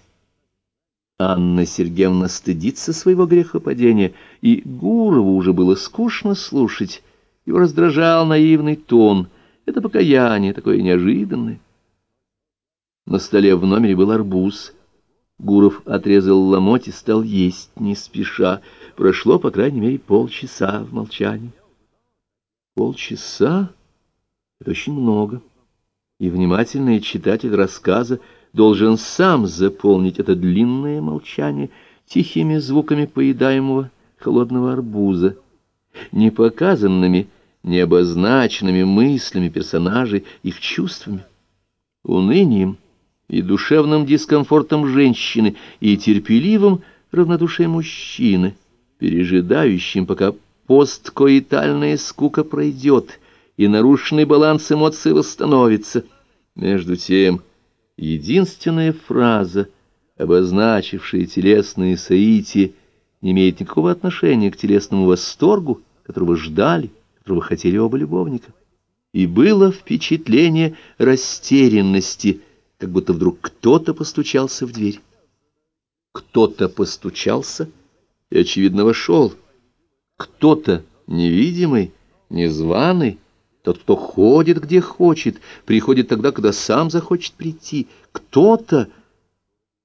Анна Сергеевна стыдится своего грехопадения, и Гурову уже было скучно слушать. Его раздражал наивный тон. Это покаяние такое неожиданное. На столе в номере был арбуз. Гуров отрезал ломоть и стал есть, не спеша. Прошло, по крайней мере, полчаса в молчании. Полчаса — это очень много. И внимательный читатель рассказа должен сам заполнить это длинное молчание тихими звуками поедаемого холодного арбуза, непоказанными, необозначенными мыслями персонажей, их чувствами, унынием и душевным дискомфортом женщины и терпеливым равнодушием мужчины, пережидающим, пока посткоитальная скука пройдет, и нарушенный баланс эмоций восстановится. Между тем, единственная фраза, обозначившая телесные соития, не имеет никакого отношения к телесному восторгу, которого ждали, которого хотели оба любовника. И было впечатление растерянности, как будто вдруг кто-то постучался в дверь. Кто-то постучался и, очевидно, вошел кто-то невидимый, незваный, тот, кто ходит где хочет, приходит тогда, когда сам захочет прийти. Кто-то,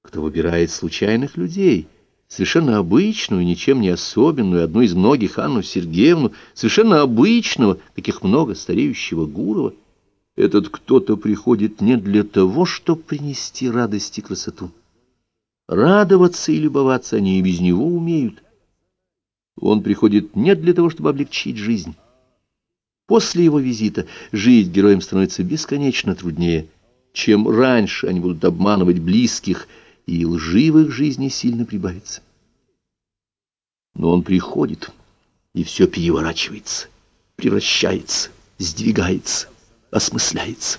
кто выбирает случайных людей, совершенно обычную, ничем не особенную, одну из многих Анну Сергеевну, совершенно обычного, каких много стареющего Гурова. Этот кто-то приходит не для того, чтобы принести радость и красоту. Радоваться и любоваться они и без него умеют. Он приходит не для того, чтобы облегчить жизнь. После его визита жить героям становится бесконечно труднее. Чем раньше они будут обманывать близких, и лживых жизней сильно прибавится. Но он приходит, и все переворачивается, превращается, сдвигается, осмысляется.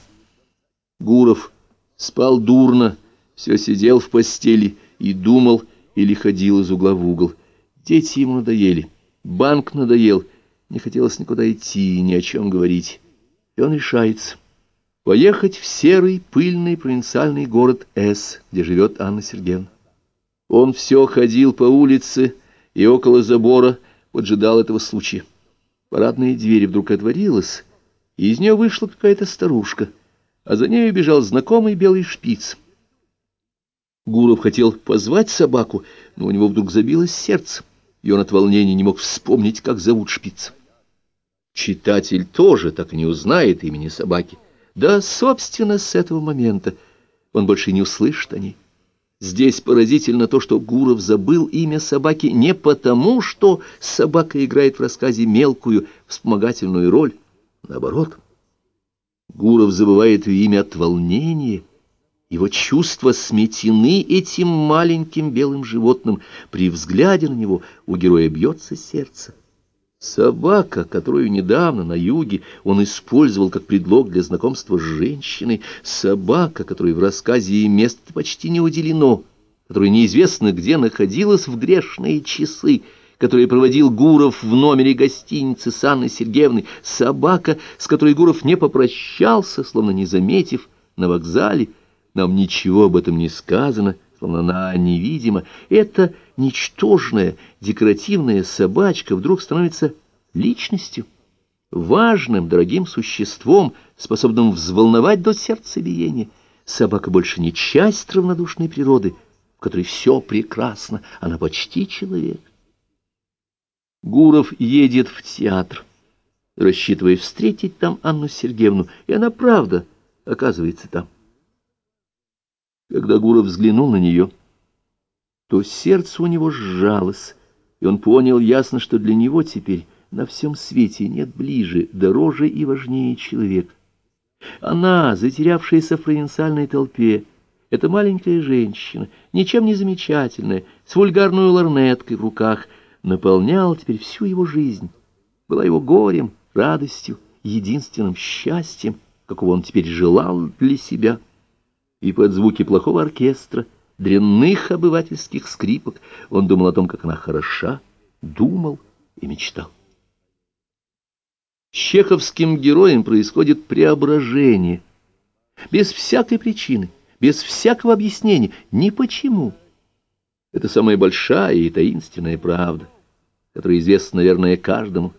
Гуров спал дурно, все сидел в постели и думал или ходил из угла в угол. Дети ему надоели, банк надоел, не хотелось никуда идти, ни о чем говорить. И он решается поехать в серый, пыльный провинциальный город С, где живет Анна Сергеевна. Он все ходил по улице и около забора, поджидал этого случая. Парадная дверь вдруг отворилась, и из нее вышла какая-то старушка, а за нею бежал знакомый белый шпиц. Гуров хотел позвать собаку, но у него вдруг забилось сердце и он от волнения не мог вспомнить, как зовут шпиц. Читатель тоже так не узнает имени собаки. Да, собственно, с этого момента он больше не услышит о ней. Здесь поразительно то, что Гуров забыл имя собаки не потому, что собака играет в рассказе мелкую вспомогательную роль. Наоборот, Гуров забывает ее имя от волнения, его чувства сметены этим маленьким белым животным. При взгляде на него у героя бьется сердце. Собака, которую недавно на юге он использовал как предлог для знакомства с женщиной, собака, которой в рассказе и место почти не уделено, которая неизвестно где находилась в грешные часы, которые проводил Гуров в номере гостиницы с Анной Сергеевной, собака, с которой Гуров не попрощался, словно не заметив, на вокзале, нам ничего об этом не сказано, словно она невидима. Это ничтожная декоративная собачка вдруг становится личностью, важным, дорогим существом, способным взволновать до сердцебиения. Собака больше не часть равнодушной природы, в которой все прекрасно, она почти человек. Гуров едет в театр, рассчитывая встретить там Анну Сергеевну, и она, правда, оказывается там. Когда Гуров взглянул на нее, то сердце у него сжалось, и он понял ясно, что для него теперь на всем свете нет ближе, дороже и важнее человека. Она, затерявшаяся в провинциальной толпе, эта маленькая женщина, ничем не замечательная, с вульгарной ларнеткой в руках, наполняла теперь всю его жизнь, была его горем, радостью, единственным счастьем, какого он теперь желал для себя. И под звуки плохого оркестра — дрянных обывательских скрипок, он думал о том, как она хороша, думал и мечтал. С чеховским героем происходит преображение, без всякой причины, без всякого объяснения, ни почему. Это самая большая и таинственная правда, которая известна, наверное, каждому,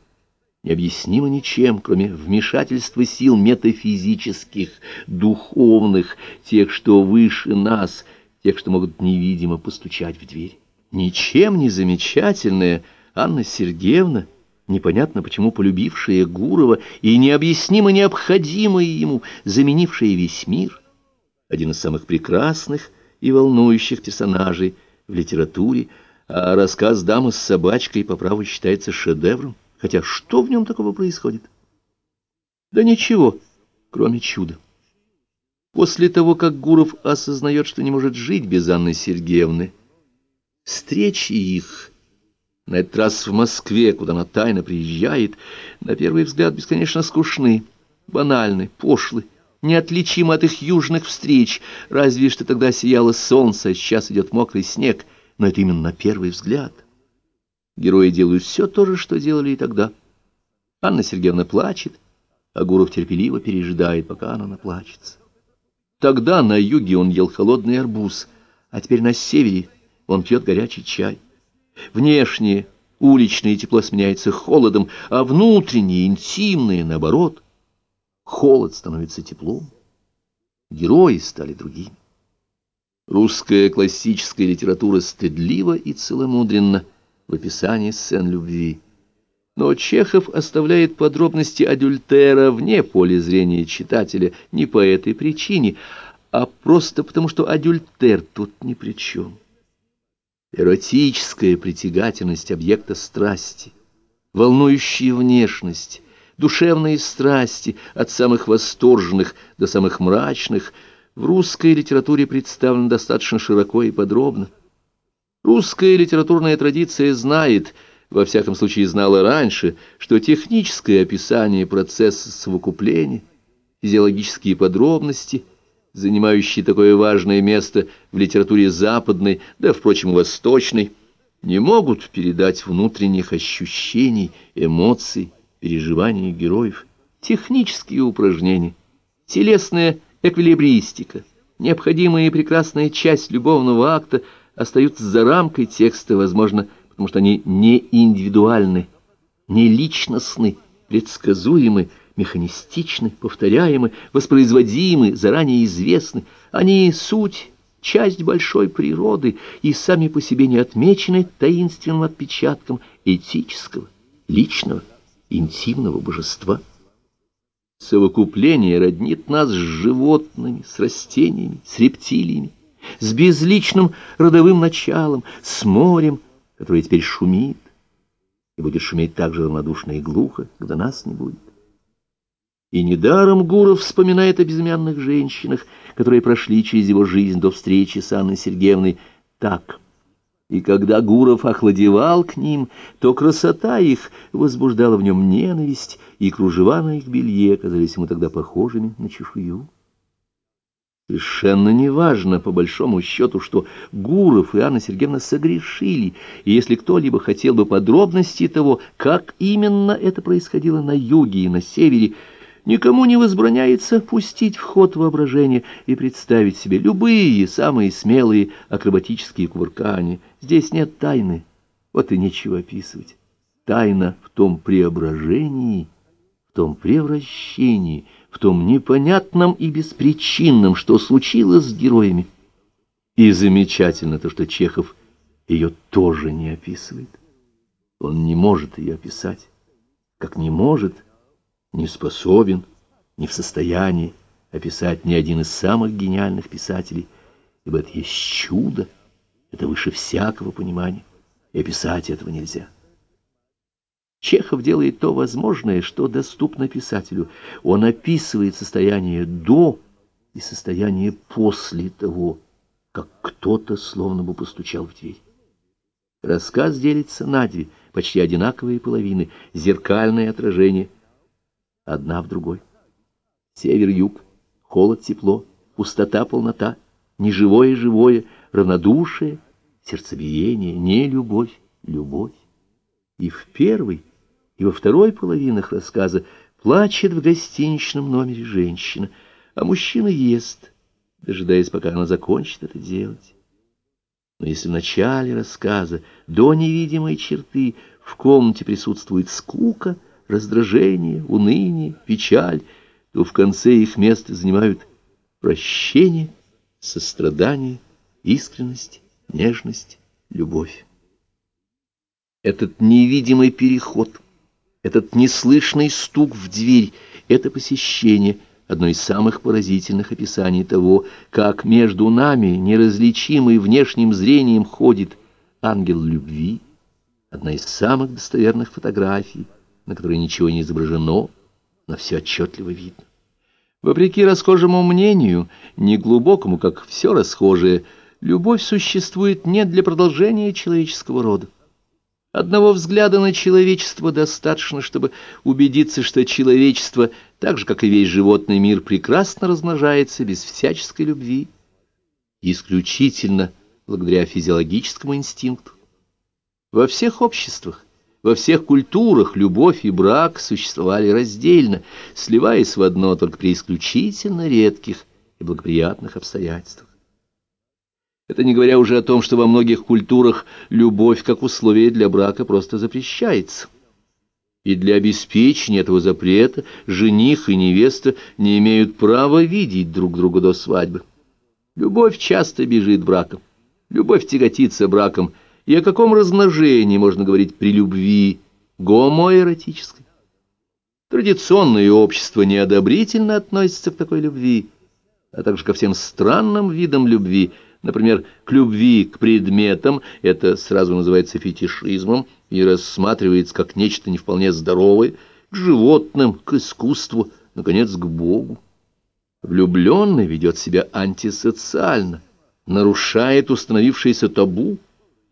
необъяснимо ничем, кроме вмешательства сил метафизических, духовных, тех, что выше нас — тех, что могут невидимо постучать в дверь. Ничем не замечательная Анна Сергеевна, непонятно почему полюбившая Гурова и необъяснимо необходимая ему, заменившая весь мир, один из самых прекрасных и волнующих персонажей в литературе, а рассказ «Дама с собачкой» по праву считается шедевром, хотя что в нем такого происходит? Да ничего, кроме чуда. После того, как Гуров осознает, что не может жить без Анны Сергеевны, встречи их, на этот раз в Москве, куда она тайно приезжает, на первый взгляд бесконечно скучны, банальны, пошлы, неотличимы от их южных встреч, разве что тогда сияло солнце, а сейчас идет мокрый снег, но это именно на первый взгляд. Герои делают все то же, что делали и тогда. Анна Сергеевна плачет, а Гуров терпеливо пережидает, пока она наплачется. Тогда на юге он ел холодный арбуз, а теперь на севере он пьет горячий чай. Внешнее, уличное тепло сменяется холодом, а внутреннее, интимное, наоборот, холод становится теплом. Герои стали другими. Русская классическая литература стыдлива и целомудренна в описании сцен любви. Но Чехов оставляет подробности адюльтера вне поля зрения читателя не по этой причине, а просто потому, что адюльтер тут ни при чем. Эротическая притягательность объекта страсти, волнующая внешность, душевные страсти от самых восторженных до самых мрачных в русской литературе представлена достаточно широко и подробно. Русская литературная традиция знает – во всяком случае знала раньше, что техническое описание процесса совокупления, физиологические подробности, занимающие такое важное место в литературе западной, да, впрочем, восточной, не могут передать внутренних ощущений, эмоций, переживаний героев. Технические упражнения, телесная эквилибристика, необходимая и прекрасная часть любовного акта остаются за рамкой текста, возможно, потому что они не индивидуальны, не личностны, предсказуемы, механистичны, повторяемы, воспроизводимы, заранее известны. Они суть, часть большой природы и сами по себе не отмечены таинственным отпечатком этического, личного, интимного божества. Совокупление роднит нас с животными, с растениями, с рептилиями, с безличным родовым началом, с морем, которое теперь шумит, и будет шуметь так же равнодушно и глухо, когда нас не будет. И недаром Гуров вспоминает о безымянных женщинах, которые прошли через его жизнь до встречи с Анной Сергеевной так. И когда Гуров охладевал к ним, то красота их возбуждала в нем ненависть, и кружева на их белье казались ему тогда похожими на чешую. Совершенно неважно, по большому счету, что Гуров и Анна Сергеевна согрешили, и если кто-либо хотел бы подробностей того, как именно это происходило на юге и на севере, никому не возбраняется пустить в ход воображение и представить себе любые самые смелые акробатические кувыркания. Здесь нет тайны, вот и нечего описывать. Тайна в том преображении, в том превращении, в том непонятном и беспричинном, что случилось с героями. И замечательно то, что Чехов ее тоже не описывает. Он не может ее описать, как не может, не способен, не в состоянии описать ни один из самых гениальных писателей, ибо это есть чудо, это выше всякого понимания, и описать этого нельзя. Чехов делает то возможное, что доступно писателю. Он описывает состояние до и состояние после того, как кто-то словно бы постучал в дверь. Рассказ делится на две, почти одинаковые половины, зеркальное отражение, одна в другой. Север-юг, холод-тепло, пустота-полнота, неживое-живое, равнодушие, сердцебиение, не любовь, любовь. И в первой, и во второй половинах рассказа плачет в гостиничном номере женщина, а мужчина ест, дожидаясь, пока она закончит это делать. Но если в начале рассказа, до невидимой черты, в комнате присутствует скука, раздражение, уныние, печаль, то в конце их место занимают прощение, сострадание, искренность, нежность, любовь. Этот невидимый переход — этот неслышный стук в дверь, это посещение — одно из самых поразительных описаний того, как между нами, неразличимый внешним зрением, ходит ангел любви, одна из самых достоверных фотографий, на которой ничего не изображено, но все отчетливо видно. Вопреки расхожему мнению, неглубокому, как все расхожее, любовь существует не для продолжения человеческого рода. Одного взгляда на человечество достаточно, чтобы убедиться, что человечество, так же, как и весь животный мир, прекрасно размножается без всяческой любви, исключительно благодаря физиологическому инстинкту. Во всех обществах, во всех культурах любовь и брак существовали раздельно, сливаясь в одно только при исключительно редких и благоприятных обстоятельствах. Это не говоря уже о том, что во многих культурах любовь как условие для брака просто запрещается. И для обеспечения этого запрета жених и невеста не имеют права видеть друг друга до свадьбы. Любовь часто бежит браком, любовь тяготится браком, и о каком размножении можно говорить при любви гомоэротической? Традиционное общество неодобрительно относится к такой любви, а также ко всем странным видам любви – например, к любви к предметам, это сразу называется фетишизмом и рассматривается как нечто не вполне здоровое, к животным, к искусству, наконец, к Богу. Влюбленный ведет себя антисоциально, нарушает установившееся табу,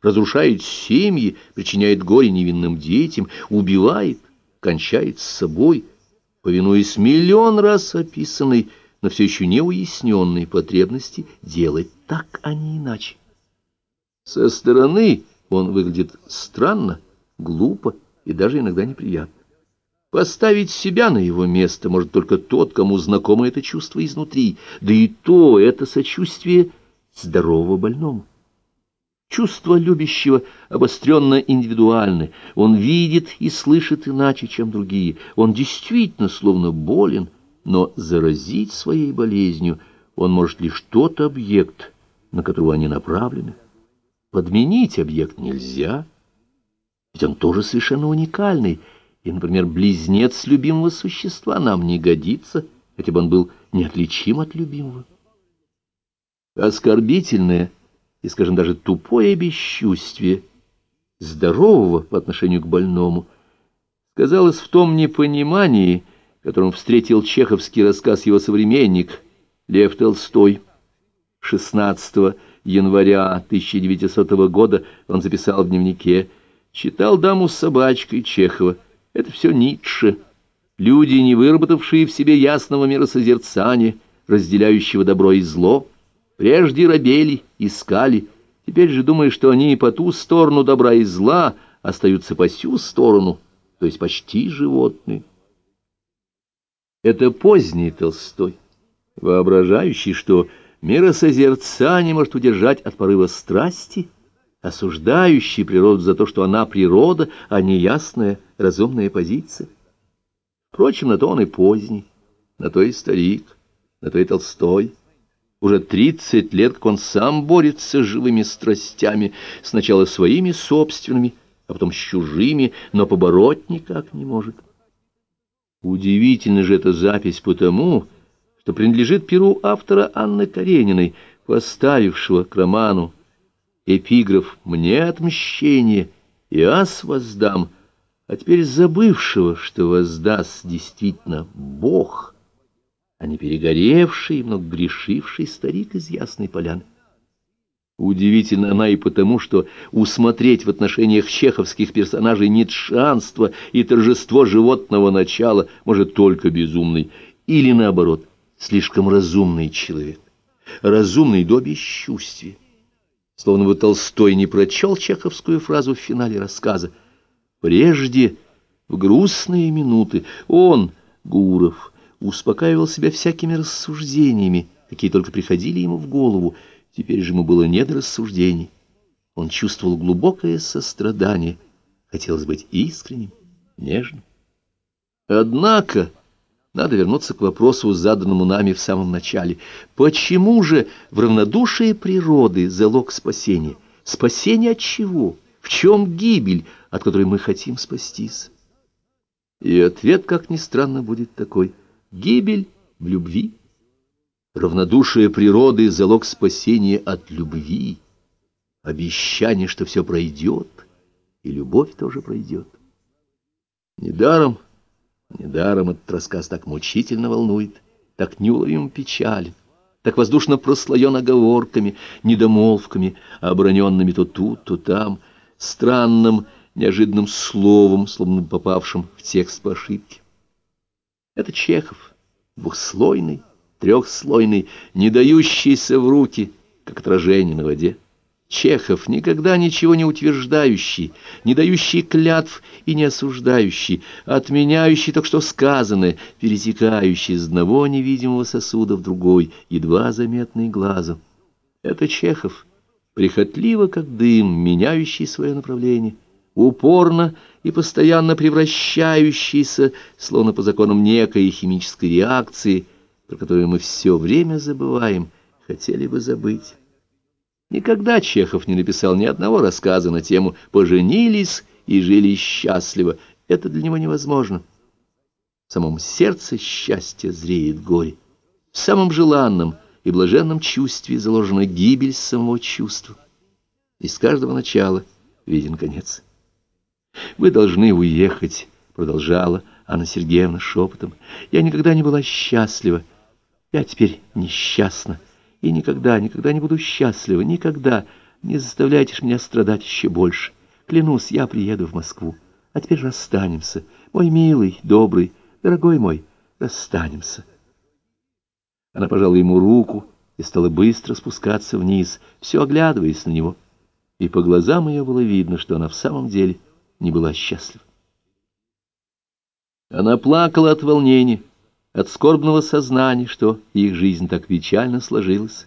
разрушает семьи, причиняет горе невинным детям, убивает, кончает с собой, повинуясь миллион раз описанной но все еще не уясненные потребности делать так, а не иначе. Со стороны он выглядит странно, глупо и даже иногда неприятно. Поставить себя на его место может только тот, кому знакомо это чувство изнутри, да и то это сочувствие здорового больному. Чувство любящего обостренно индивидуальны, он видит и слышит иначе, чем другие, он действительно словно болен, но заразить своей болезнью он может лишь тот объект, на которого они направлены. Подменить объект нельзя, ведь он тоже совершенно уникальный, и, например, близнец любимого существа нам не годится, хотя бы он был неотличим от любимого. Оскорбительное и, скажем, даже тупое бесчувствие здорового по отношению к больному сказалось в том непонимании, которым встретил чеховский рассказ его современник Лев Толстой. 16 января 1900 года он записал в дневнике «Читал даму с собачкой Чехова. Это все Ницше. Люди, не выработавшие в себе ясного миросозерцания, разделяющего добро и зло, прежде робели, искали, теперь же думая, что они по ту сторону добра и зла остаются по сю сторону, то есть почти животные». Это поздний Толстой, воображающий, что миросозерцание может удержать от порыва страсти, осуждающий природу за то, что она природа, а не ясная, разумная позиция. Впрочем, на то он и поздний, на то и старик, на то и Толстой. Уже тридцать лет, как он сам борется с живыми страстями, сначала своими собственными, а потом с чужими, но побороть никак не может. Удивительна же эта запись потому, что принадлежит перу автора Анны Карениной, поставившего к роману эпиграф «Мне отмщение, и ас воздам», а теперь забывшего, что воздаст действительно Бог, а не перегоревший и много грешивший старик из Ясной Поляны. Удивительно она и потому, что усмотреть в отношениях чеховских персонажей ницшанство и торжество животного начала может только безумный, или наоборот, слишком разумный человек, разумный до бесчувствия. Словно бы Толстой не прочел чеховскую фразу в финале рассказа. Прежде, в грустные минуты, он, Гуров, успокаивал себя всякими рассуждениями, какие только приходили ему в голову, Теперь же ему было не до рассуждений. Он чувствовал глубокое сострадание. Хотелось быть искренним, нежным. Однако надо вернуться к вопросу, заданному нами в самом начале. Почему же в равнодушии природы залог спасения? Спасение от чего? В чем гибель, от которой мы хотим спастись? И ответ, как ни странно, будет такой. Гибель в любви. Равнодушие природы — залог спасения от любви, обещание, что все пройдет, и любовь тоже пройдет. Недаром, недаром этот рассказ так мучительно волнует, так неуловимо печален, так воздушно прослоен оговорками, недомолвками, оброненными то тут, то там, странным, неожиданным словом, словно попавшим в текст по ошибке. Это Чехов, двухслойный, трехслойный, не дающийся в руки, как отражение на воде. Чехов, никогда ничего не утверждающий, не дающий клятв и не осуждающий, отменяющий только что сказанное, перетекающий из одного невидимого сосуда в другой, едва заметный глазом. Это Чехов, прихотливо, как дым, меняющий свое направление, упорно и постоянно превращающийся, словно по законам некой химической реакции, про которую мы все время забываем, хотели бы забыть. Никогда Чехов не написал ни одного рассказа на тему «поженились и жили счастливо». Это для него невозможно. В самом сердце счастья зреет горе. В самом желанном и блаженном чувстве заложена гибель самого чувства. Из каждого начала виден конец. «Вы должны уехать», — продолжала Анна Сергеевна шепотом. «Я никогда не была счастлива. Я теперь несчастна и никогда, никогда не буду счастлива, никогда. Не заставляйте меня страдать еще больше. Клянусь, я приеду в Москву. А теперь расстанемся. Мой милый, добрый, дорогой мой, расстанемся. Она пожала ему руку и стала быстро спускаться вниз, все оглядываясь на него. И по глазам ее было видно, что она в самом деле не была счастлива. Она плакала от волнения от скорбного сознания, что их жизнь так печально сложилась.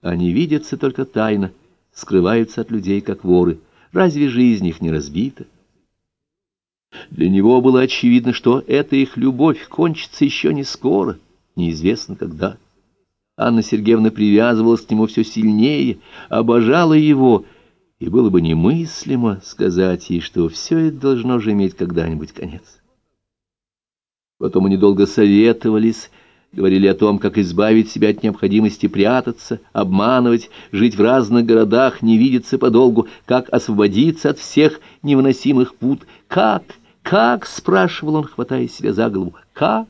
Они видятся только тайно, скрываются от людей, как воры. Разве жизнь их не разбита? Для него было очевидно, что эта их любовь кончится еще не скоро, неизвестно когда. Анна Сергеевна привязывалась к нему все сильнее, обожала его, и было бы немыслимо сказать ей, что все это должно же иметь когда-нибудь конец. Потом они долго советовались, говорили о том, как избавить себя от необходимости прятаться, обманывать, жить в разных городах, не видеться подолгу, как освободиться от всех невыносимых пут. «Как? Как?» — спрашивал он, хватая себя за голову. «Как?»